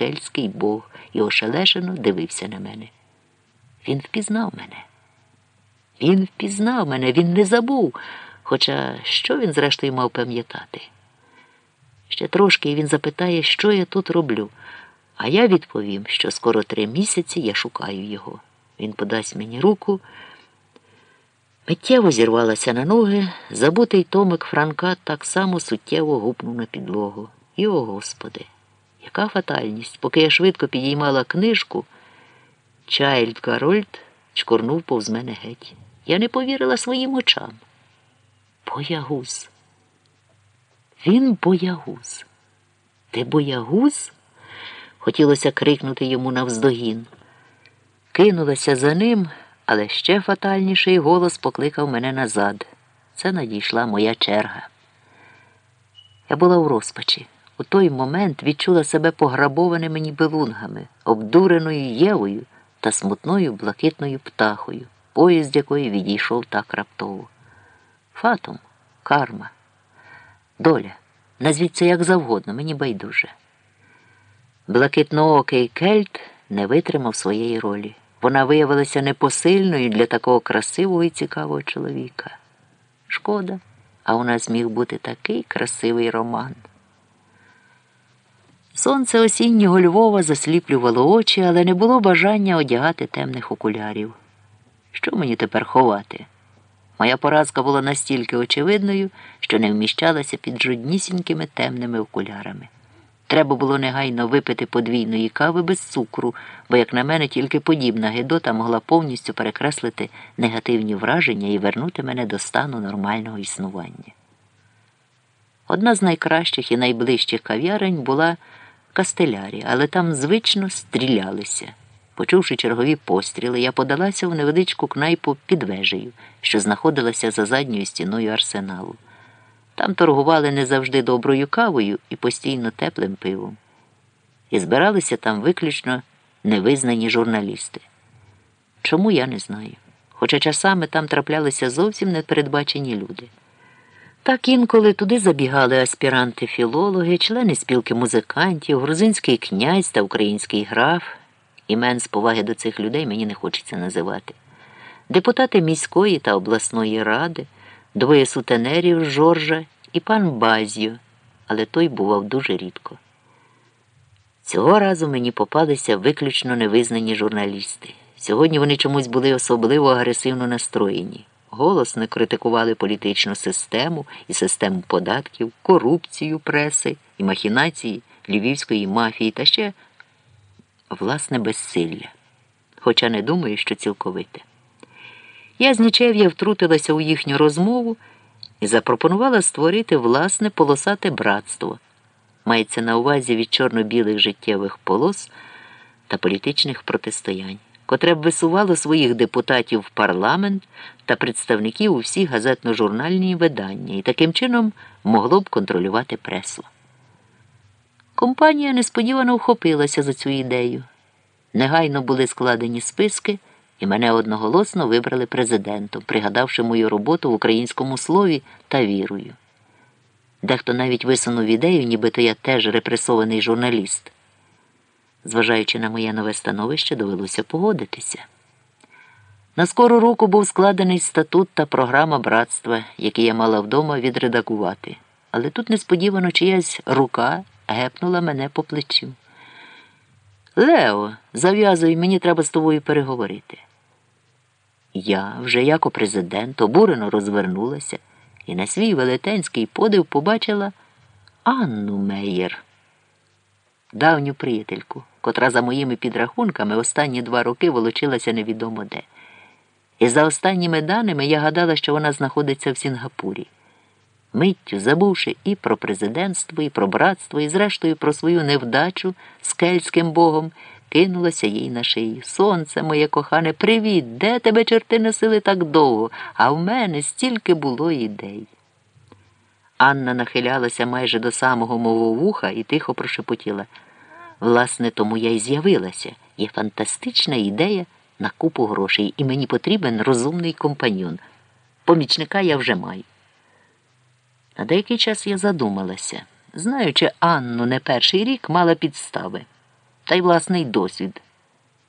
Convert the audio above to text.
кельтський бог і ошелешено дивився на мене. Він впізнав мене. Він впізнав мене, він не забув. Хоча що він, зрештою, мав пам'ятати? Ще трошки і він запитає, що я тут роблю, а я відповім, що скоро три місяці я шукаю його. Він подасть мені руку. Миттєво зірвалася на ноги, забутий томик Франка так само суттєво гупнув на підлогу. І, о Господи, яка фатальність! Поки я швидко підіймала книжку, Чайльд Гарольд чкорнув повз мене геть. Я не повірила своїм очам. Боягуз. Він боягуз. Ти боягуз? Хотілося крикнути йому навздогін. Кинулася за ним, але ще фатальніший голос покликав мене назад. Це надійшла моя черга. Я була в розпачі. У той момент відчула себе пограбованими ніби лунгами, обдуреною Євою та смутною блакитною птахою, поїзд якої відійшов так раптово. Фатум, карма, доля. Назвіть це як завгодно, мені байдуже. Блакитноокий кельт не витримав своєї ролі. Вона виявилася непосильною для такого красивого і цікавого чоловіка. Шкода, а у нас міг бути такий красивий роман. Сонце осіннього Львова засліплювало очі, але не було бажання одягати темних окулярів. Що мені тепер ховати? Моя поразка була настільки очевидною, що не вміщалася під жоднісінькими темними окулярами. Треба було негайно випити подвійної кави без цукру, бо, як на мене, тільки подібна гидота могла повністю перекреслити негативні враження і вернути мене до стану нормального існування. Одна з найкращих і найближчих кав'ярень була Кастелярі, але там звично стрілялися. Почувши чергові постріли, я подалася в невеличку кнайпу під вежею, що знаходилася за задньою стіною арсеналу. Там торгували не завжди доброю кавою і постійно теплим пивом. І збиралися там виключно невизнані журналісти. Чому я не знаю. Хоча часами там траплялися зовсім непередбачені люди. Так інколи туди забігали аспіранти-філологи, члени спілки музикантів, грузинський князь та український граф. Імен з поваги до цих людей мені не хочеться називати. Депутати міської та обласної ради, двоє сутенерів Жоржа і пан Базіо, але той бував дуже рідко. Цього разу мені попалися виключно невизнані журналісти. Сьогодні вони чомусь були особливо агресивно настроєні. Голосно критикували політичну систему і систему податків, корупцію преси і махінації львівської мафії та ще власне безсилля. Хоча не думаю, що цілковите. Я з нічев'я втрутилася у їхню розмову і запропонувала створити власне полосате братство. Мається на увазі від чорно-білих життєвих полос та політичних протистоянь котре б висувало своїх депутатів в парламент та представників у всі газетно-журнальні видання і таким чином могло б контролювати пресу. Компанія несподівано вхопилася за цю ідею. Негайно були складені списки, і мене одноголосно вибрали президентом, пригадавши мою роботу в українському слові та вірою. Дехто навіть висунув ідею, нібито я теж репресований журналіст. Зважаючи на моє нове становище, довелося погодитися. На скору руку був складений статут та програма братства, які я мала вдома відредагувати, але тут несподівано чиясь рука гепнула мене по плечу. Лео, зав'язуй, мені треба з тобою переговорити. Я, вже як президент, обурено розвернулася і на свій велетенський подив побачила Анну Меєр давню приятельку, котра за моїми підрахунками останні два роки волочилася невідомо де. І за останніми даними я гадала, що вона знаходиться в Сінгапурі. Миттю забувши і про президентство, і про братство, і, зрештою, про свою невдачу з кельтським богом, кинулася їй на шию. Сонце моє кохане, привіт! Де тебе чорти носили так довго? А в мене стільки було ідей. Анна нахилялася майже до самого мого вуха і тихо прошепотіла. Власне, тому я й з'явилася. Є фантастична ідея на купу грошей, і мені потрібен розумний компаньон. Помічника я вже маю. На деякий час я задумалася, знаючи, Анну не перший рік мала підстави. та й власний досвід.